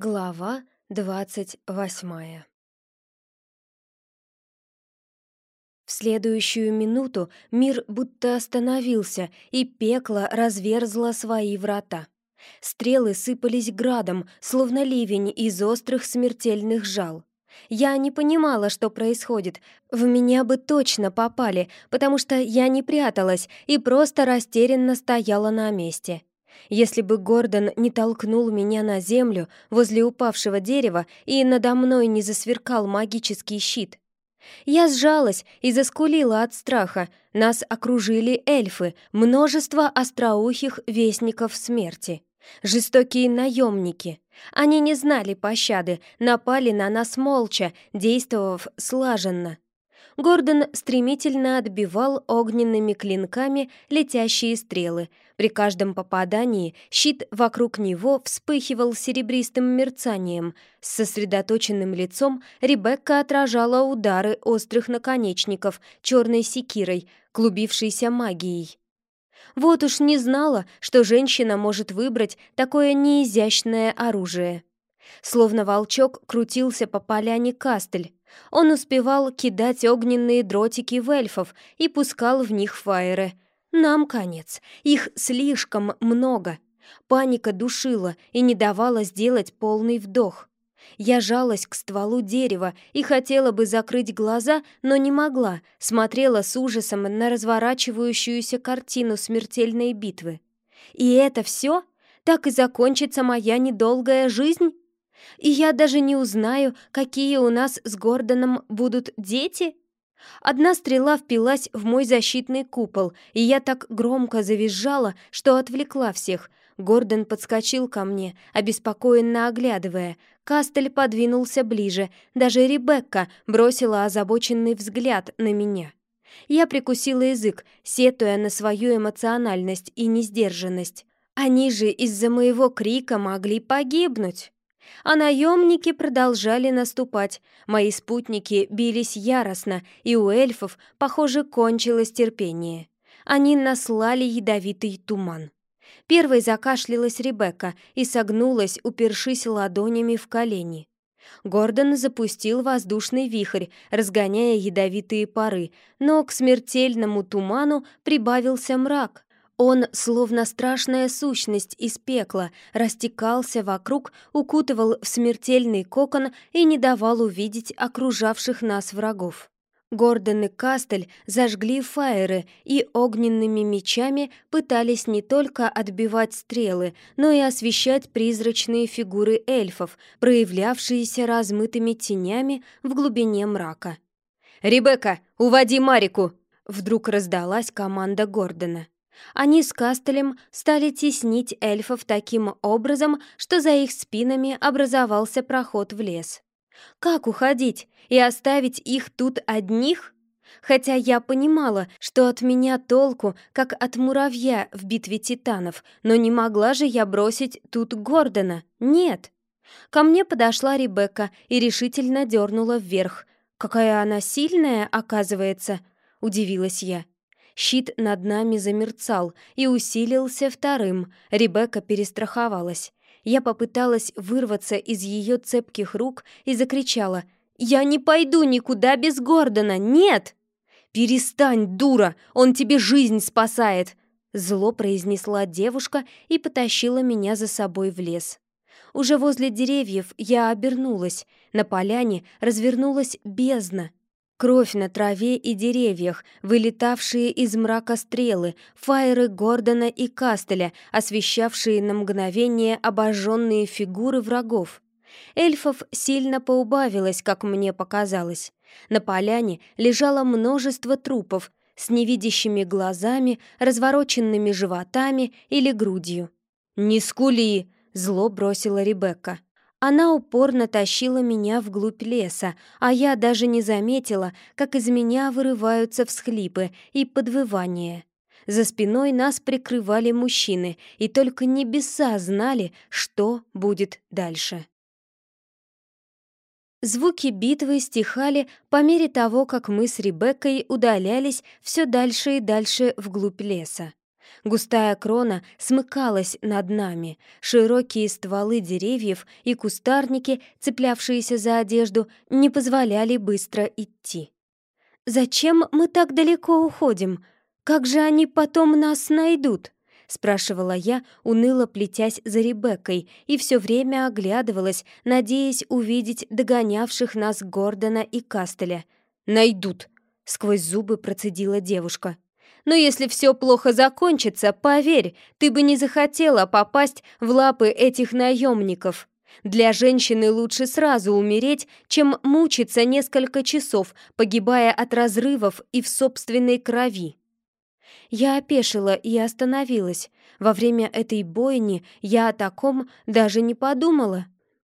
Глава двадцать восьмая В следующую минуту мир будто остановился, и пекло разверзло свои врата. Стрелы сыпались градом, словно ливень из острых смертельных жал. Я не понимала, что происходит. В меня бы точно попали, потому что я не пряталась и просто растерянно стояла на месте. Если бы Гордон не толкнул меня на землю возле упавшего дерева и надо мной не засверкал магический щит. Я сжалась и заскулила от страха. Нас окружили эльфы, множество остроухих вестников смерти. Жестокие наемники. Они не знали пощады, напали на нас молча, действовав слаженно. Гордон стремительно отбивал огненными клинками летящие стрелы. При каждом попадании щит вокруг него вспыхивал серебристым мерцанием. С сосредоточенным лицом Ребекка отражала удары острых наконечников черной секирой, клубившейся магией. Вот уж не знала, что женщина может выбрать такое неизящное оружие. Словно волчок крутился по поляне Кастель. Он успевал кидать огненные дротики в эльфов и пускал в них фаеры. Нам конец. Их слишком много. Паника душила и не давала сделать полный вдох. Я жалась к стволу дерева и хотела бы закрыть глаза, но не могла, смотрела с ужасом на разворачивающуюся картину смертельной битвы. И это все? Так и закончится моя недолгая жизнь? И я даже не узнаю, какие у нас с Гордоном будут дети? Одна стрела впилась в мой защитный купол, и я так громко завизжала, что отвлекла всех. Гордон подскочил ко мне, обеспокоенно оглядывая. Кастель подвинулся ближе, даже Ребекка бросила озабоченный взгляд на меня. Я прикусила язык, сетуя на свою эмоциональность и несдержанность. Они же из-за моего крика могли погибнуть. А наемники продолжали наступать. Мои спутники бились яростно, и у эльфов, похоже, кончилось терпение. Они наслали ядовитый туман. Первой закашлялась Ребекка и согнулась, упершись ладонями в колени. Гордон запустил воздушный вихрь, разгоняя ядовитые пары, но к смертельному туману прибавился мрак. Он, словно страшная сущность из пекла, растекался вокруг, укутывал в смертельный кокон и не давал увидеть окружавших нас врагов. Гордон и Кастель зажгли фаеры и огненными мечами пытались не только отбивать стрелы, но и освещать призрачные фигуры эльфов, проявлявшиеся размытыми тенями в глубине мрака. «Ребекка, уводи Марику!» Вдруг раздалась команда Гордона. Они с Кастелем стали теснить эльфов таким образом, что за их спинами образовался проход в лес. Как уходить и оставить их тут одних? Хотя я понимала, что от меня толку, как от муравья в битве титанов, но не могла же я бросить тут Гордона. Нет. Ко мне подошла Ребекка и решительно дернула вверх. «Какая она сильная, оказывается!» — удивилась я. Щит над нами замерцал и усилился вторым. Ребекка перестраховалась. Я попыталась вырваться из ее цепких рук и закричала «Я не пойду никуда без Гордона! Нет!» «Перестань, дура! Он тебе жизнь спасает!» Зло произнесла девушка и потащила меня за собой в лес. Уже возле деревьев я обернулась. На поляне развернулась бездна. Кровь на траве и деревьях, вылетавшие из мрака стрелы, фаеры Гордона и Кастеля, освещавшие на мгновение обожженные фигуры врагов. Эльфов сильно поубавилось, как мне показалось. На поляне лежало множество трупов с невидящими глазами, развороченными животами или грудью. «Не скули!» — зло бросила Ребекка. Она упорно тащила меня вглубь леса, а я даже не заметила, как из меня вырываются всхлипы и подвывания. За спиной нас прикрывали мужчины, и только небеса знали, что будет дальше. Звуки битвы стихали по мере того, как мы с Ребеккой удалялись все дальше и дальше вглубь леса. Густая крона смыкалась над нами. Широкие стволы деревьев и кустарники, цеплявшиеся за одежду, не позволяли быстро идти. «Зачем мы так далеко уходим? Как же они потом нас найдут?» — спрашивала я, уныло плетясь за Ребеккой, и все время оглядывалась, надеясь увидеть догонявших нас Гордона и Кастеля. «Найдут!» — сквозь зубы процедила девушка. Но если все плохо закончится, поверь, ты бы не захотела попасть в лапы этих наемников. Для женщины лучше сразу умереть, чем мучиться несколько часов, погибая от разрывов и в собственной крови. Я опешила и остановилась. Во время этой бойни я о таком даже не подумала.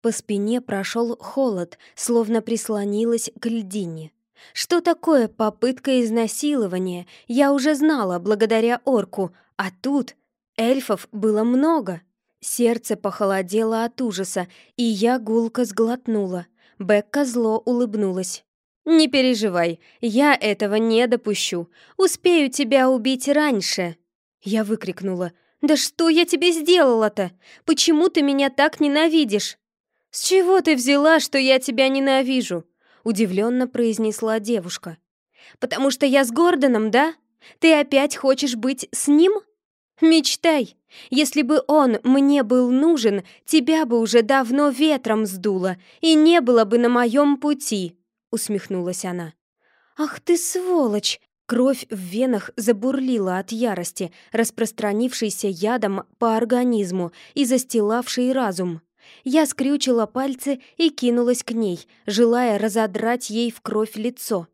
По спине прошел холод, словно прислонилась к льдине. Что такое попытка изнасилования, я уже знала благодаря орку, а тут эльфов было много. Сердце похолодело от ужаса, и я гулко сглотнула. Бекка зло улыбнулась. «Не переживай, я этого не допущу. Успею тебя убить раньше!» Я выкрикнула. «Да что я тебе сделала-то? Почему ты меня так ненавидишь?» «С чего ты взяла, что я тебя ненавижу?» Удивленно произнесла девушка. «Потому что я с Гордоном, да? Ты опять хочешь быть с ним? Мечтай! Если бы он мне был нужен, тебя бы уже давно ветром сдуло, и не было бы на моем пути!» усмехнулась она. «Ах ты сволочь!» Кровь в венах забурлила от ярости, распространившейся ядом по организму и застилавшей разум. Я скрючила пальцы и кинулась к ней, желая разодрать ей в кровь лицо.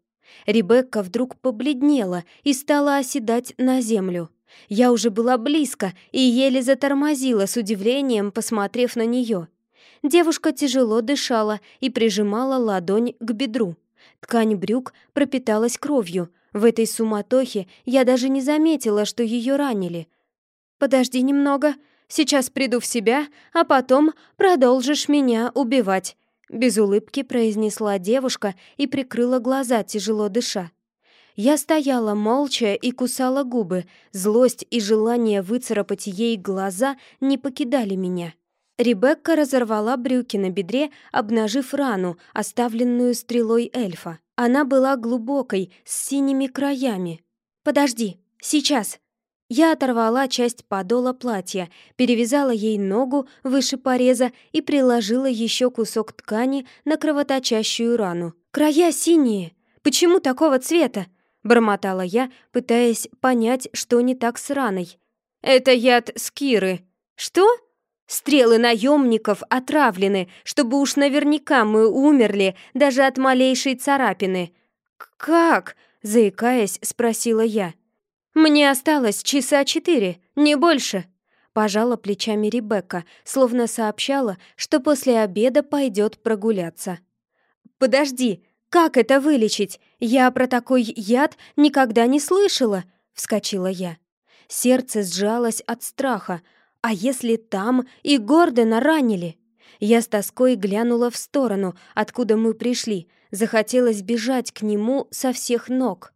Ребекка вдруг побледнела и стала оседать на землю. Я уже была близко и еле затормозила с удивлением, посмотрев на нее. Девушка тяжело дышала и прижимала ладонь к бедру. Ткань брюк пропиталась кровью. В этой суматохе я даже не заметила, что ее ранили. «Подожди немного», Сейчас приду в себя, а потом продолжишь меня убивать», — без улыбки произнесла девушка и прикрыла глаза, тяжело дыша. Я стояла молча и кусала губы. Злость и желание выцарапать ей глаза не покидали меня. Ребекка разорвала брюки на бедре, обнажив рану, оставленную стрелой эльфа. Она была глубокой, с синими краями. «Подожди, сейчас!» Я оторвала часть подола платья, перевязала ей ногу выше пореза и приложила еще кусок ткани на кровоточащую рану. «Края синие! Почему такого цвета?» — бормотала я, пытаясь понять, что не так с раной. «Это яд скиры». «Что?» «Стрелы наемников отравлены, чтобы уж наверняка мы умерли даже от малейшей царапины». «Как?» — заикаясь, спросила я. «Мне осталось часа четыре, не больше», — пожала плечами Ребекка, словно сообщала, что после обеда пойдет прогуляться. «Подожди, как это вылечить? Я про такой яд никогда не слышала», — вскочила я. Сердце сжалось от страха. «А если там и Гордона ранили?» Я с тоской глянула в сторону, откуда мы пришли. Захотелось бежать к нему со всех ног.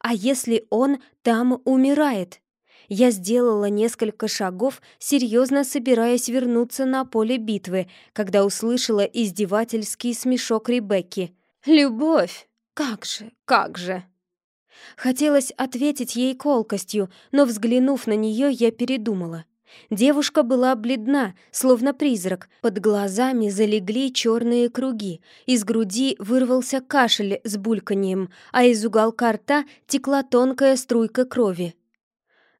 А если он там умирает? Я сделала несколько шагов, серьезно собираясь вернуться на поле битвы, когда услышала издевательский смешок Ребекки. «Любовь! Как же, как же!» Хотелось ответить ей колкостью, но, взглянув на нее, я передумала. Девушка была бледна, словно призрак, под глазами залегли черные круги, из груди вырвался кашель с бульканьем, а из уголка рта текла тонкая струйка крови.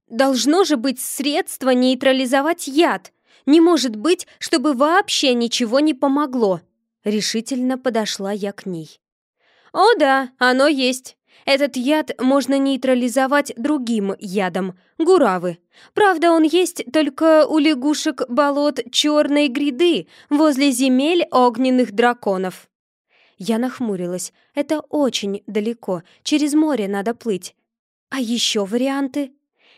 «Должно же быть средство нейтрализовать яд! Не может быть, чтобы вообще ничего не помогло!» Решительно подошла я к ней. «О да, оно есть!» Этот яд можно нейтрализовать другим ядом – гуравы. Правда, он есть только у лягушек болот черной гряды возле земель огненных драконов. Я нахмурилась. Это очень далеко, через море надо плыть. А еще варианты?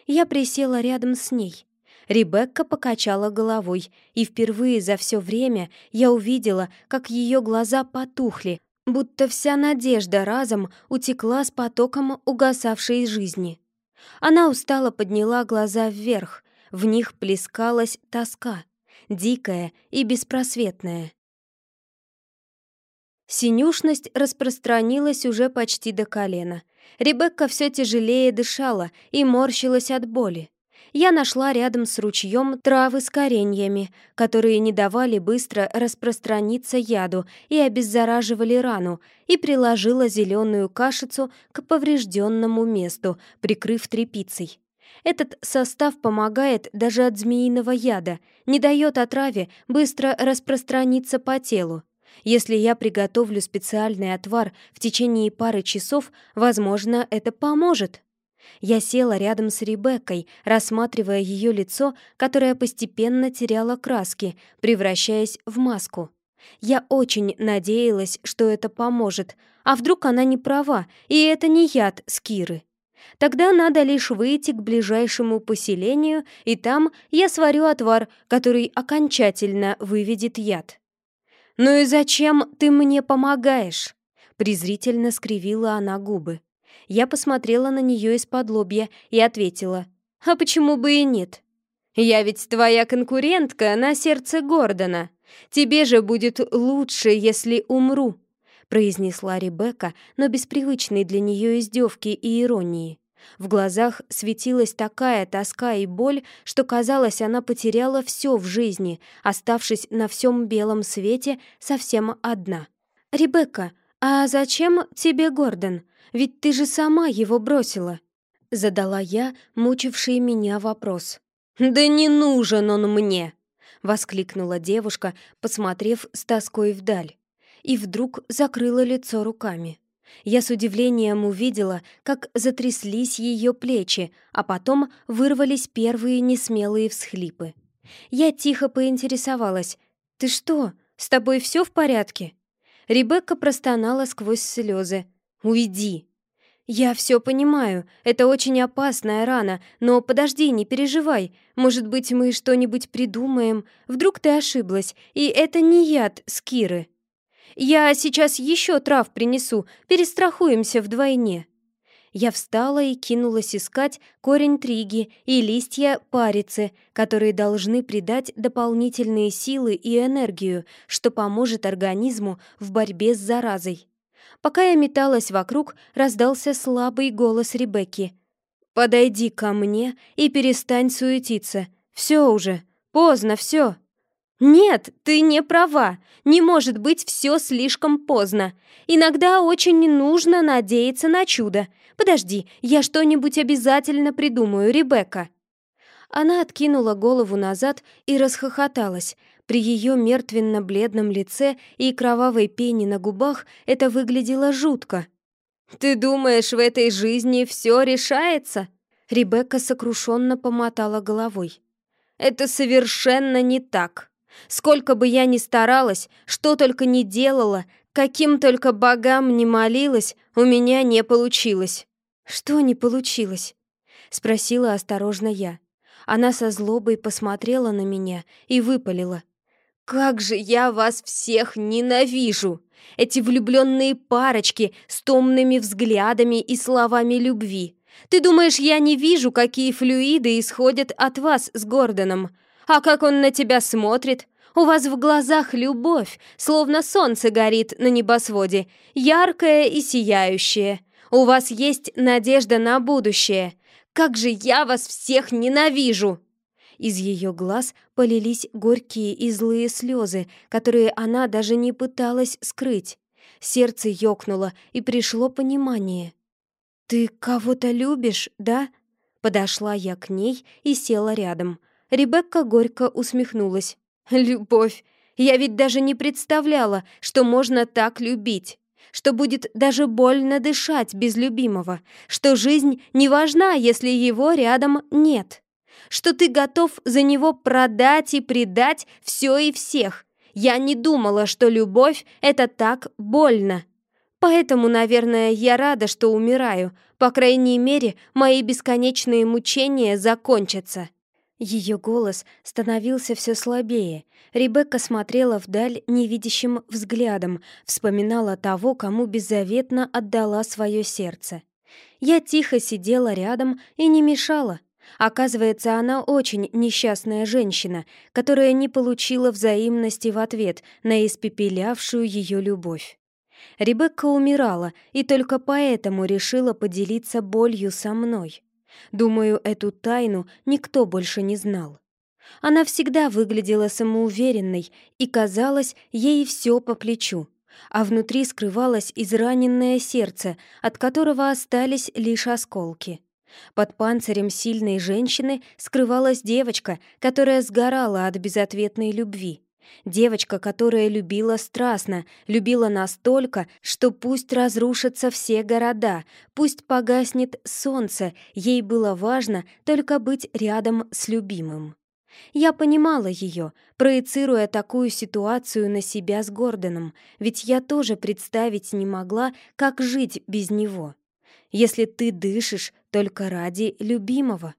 Я присела рядом с ней. Ребекка покачала головой, и впервые за все время я увидела, как ее глаза потухли, будто вся надежда разом утекла с потоком угасавшей жизни. Она устало подняла глаза вверх. В них плескалась тоска, дикая и беспросветная. Синюшность распространилась уже почти до колена. Ребекка все тяжелее дышала и морщилась от боли. Я нашла рядом с ручьем травы с кореньями, которые не давали быстро распространиться яду и обеззараживали рану, и приложила зеленую кашицу к поврежденному месту, прикрыв тряпицей. Этот состав помогает даже от змеиного яда, не дает отраве быстро распространиться по телу. Если я приготовлю специальный отвар в течение пары часов, возможно, это поможет. Я села рядом с Ребеккой, рассматривая ее лицо, которое постепенно теряло краски, превращаясь в маску. Я очень надеялась, что это поможет, а вдруг она не права, и это не яд Скиры. Тогда надо лишь выйти к ближайшему поселению, и там я сварю отвар, который окончательно выведет яд. «Ну и зачем ты мне помогаешь?» Презрительно скривила она губы. Я посмотрела на нее из-под лобья и ответила. «А почему бы и нет? Я ведь твоя конкурентка на сердце Гордона. Тебе же будет лучше, если умру», произнесла Ребекка, но без привычной для нее издевки и иронии. В глазах светилась такая тоска и боль, что казалось, она потеряла все в жизни, оставшись на всем белом свете совсем одна. «Ребекка, а зачем тебе Гордон? Ведь ты же сама его бросила!» Задала я, мучивший меня вопрос. «Да не нужен он мне!» — воскликнула девушка, посмотрев с тоской вдаль. И вдруг закрыла лицо руками. Я с удивлением увидела, как затряслись ее плечи, а потом вырвались первые несмелые всхлипы. Я тихо поинтересовалась. «Ты что, с тобой все в порядке?» Ребекка простонала сквозь слезы. «Уйди!» «Я все понимаю, это очень опасная рана, но подожди, не переживай. Может быть, мы что-нибудь придумаем. Вдруг ты ошиблась, и это не яд Скиры». Я сейчас еще трав принесу, перестрахуемся вдвойне». Я встала и кинулась искать корень триги и листья парицы, которые должны придать дополнительные силы и энергию, что поможет организму в борьбе с заразой. Пока я металась вокруг, раздался слабый голос Ребекки. «Подойди ко мне и перестань суетиться. Все уже, поздно все». «Нет, ты не права. Не может быть все слишком поздно. Иногда очень нужно надеяться на чудо. Подожди, я что-нибудь обязательно придумаю, Ребекка». Она откинула голову назад и расхохоталась. При ее мертвенно-бледном лице и кровавой пене на губах это выглядело жутко. «Ты думаешь, в этой жизни все решается?» Ребекка сокрушенно помотала головой. «Это совершенно не так». Сколько бы я ни старалась, что только не делала, каким только богам не молилась, у меня не получилось. «Что не получилось?» — спросила осторожно я. Она со злобой посмотрела на меня и выпалила. «Как же я вас всех ненавижу! Эти влюбленные парочки с томными взглядами и словами любви! Ты думаешь, я не вижу, какие флюиды исходят от вас с Гордоном? А как он на тебя смотрит? У вас в глазах любовь, словно солнце горит на небосводе, яркое и сияющее. У вас есть надежда на будущее. Как же я вас всех ненавижу!» Из ее глаз полились горькие и злые слезы, которые она даже не пыталась скрыть. Сердце ёкнуло, и пришло понимание. «Ты кого-то любишь, да?» Подошла я к ней и села рядом. Ребекка горько усмехнулась. «Любовь! Я ведь даже не представляла, что можно так любить!» что будет даже больно дышать без любимого, что жизнь не важна, если его рядом нет, что ты готов за него продать и предать все и всех. Я не думала, что любовь — это так больно. Поэтому, наверное, я рада, что умираю. По крайней мере, мои бесконечные мучения закончатся. Ее голос становился все слабее. Ребекка смотрела вдаль невидящим взглядом, вспоминала того, кому беззаветно отдала свое сердце. Я тихо сидела рядом и не мешала. Оказывается, она очень несчастная женщина, которая не получила взаимности в ответ на испепелявшую ее любовь. Ребекка умирала и только поэтому решила поделиться болью со мной. Думаю, эту тайну никто больше не знал. Она всегда выглядела самоуверенной, и казалось, ей все по плечу, а внутри скрывалось израненное сердце, от которого остались лишь осколки. Под панцирем сильной женщины скрывалась девочка, которая сгорала от безответной любви. Девочка, которая любила страстно, любила настолько, что пусть разрушатся все города, пусть погаснет солнце, ей было важно только быть рядом с любимым. Я понимала ее, проецируя такую ситуацию на себя с Гордоном, ведь я тоже представить не могла, как жить без него. Если ты дышишь только ради любимого.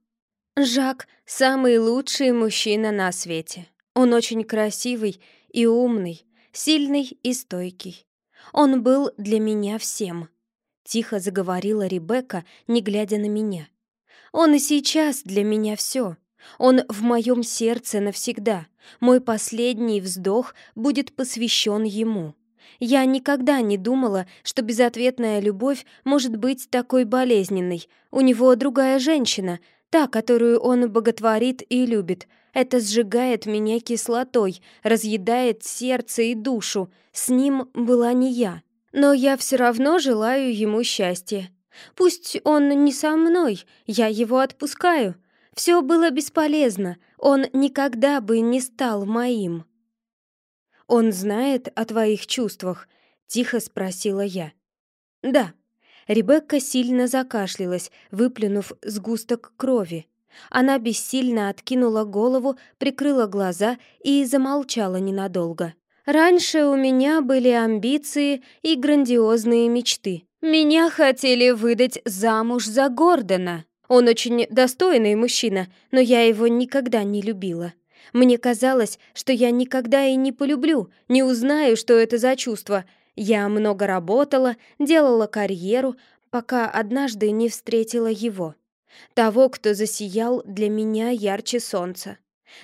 Жак — самый лучший мужчина на свете. Он очень красивый и умный, сильный и стойкий. Он был для меня всем. Тихо заговорила Ребекка, не глядя на меня. Он и сейчас для меня все. Он в моем сердце навсегда. Мой последний вздох будет посвящен ему. Я никогда не думала, что безответная любовь может быть такой болезненной. У него другая женщина, та, которую он боготворит и любит. Это сжигает меня кислотой, разъедает сердце и душу. С ним была не я. Но я все равно желаю ему счастья. Пусть он не со мной, я его отпускаю. Все было бесполезно, он никогда бы не стал моим. «Он знает о твоих чувствах?» — тихо спросила я. «Да». Ребекка сильно закашлялась, выплюнув сгусток крови. Она бессильно откинула голову, прикрыла глаза и замолчала ненадолго. «Раньше у меня были амбиции и грандиозные мечты. Меня хотели выдать замуж за Гордона. Он очень достойный мужчина, но я его никогда не любила. Мне казалось, что я никогда и не полюблю, не узнаю, что это за чувство. Я много работала, делала карьеру, пока однажды не встретила его. Того, кто засиял для меня ярче солнца.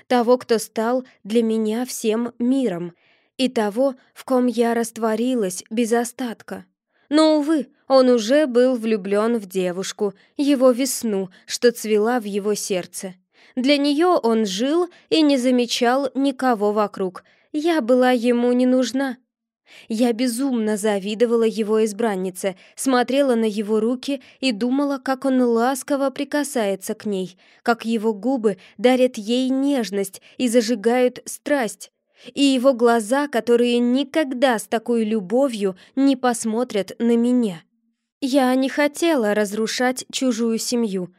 Того, кто стал для меня всем миром. И того, в ком я растворилась без остатка. Но, увы, он уже был влюблен в девушку, его весну, что цвела в его сердце. Для нее он жил и не замечал никого вокруг. Я была ему не нужна. Я безумно завидовала его избраннице, смотрела на его руки и думала, как он ласково прикасается к ней, как его губы дарят ей нежность и зажигают страсть и его глаза, которые никогда с такой любовью не посмотрят на меня. Я не хотела разрушать чужую семью,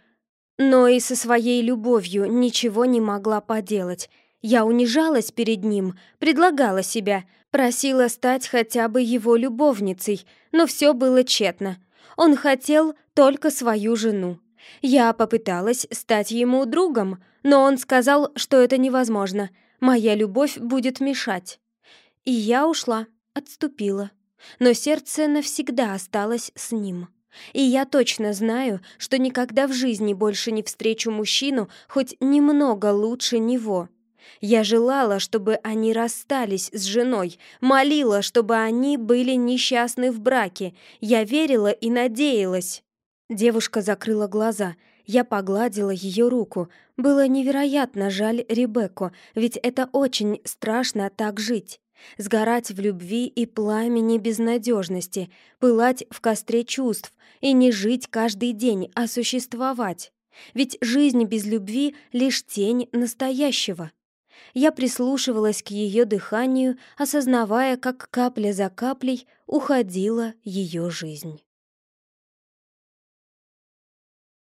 но и со своей любовью ничего не могла поделать. Я унижалась перед ним, предлагала себя, просила стать хотя бы его любовницей, но все было тщетно. Он хотел только свою жену. Я попыталась стать ему другом, но он сказал, что это невозможно — Моя любовь будет мешать. И я ушла, отступила. Но сердце навсегда осталось с ним. И я точно знаю, что никогда в жизни больше не встречу мужчину хоть немного лучше него. Я желала, чтобы они расстались с женой, молила, чтобы они были несчастны в браке. Я верила и надеялась. Девушка закрыла глаза — я погладила ее руку. Было невероятно жаль Ребекку, ведь это очень страшно так жить. Сгорать в любви и пламени безнадежности, пылать в костре чувств и не жить каждый день, а существовать. Ведь жизнь без любви — лишь тень настоящего. Я прислушивалась к ее дыханию, осознавая, как капля за каплей уходила ее жизнь.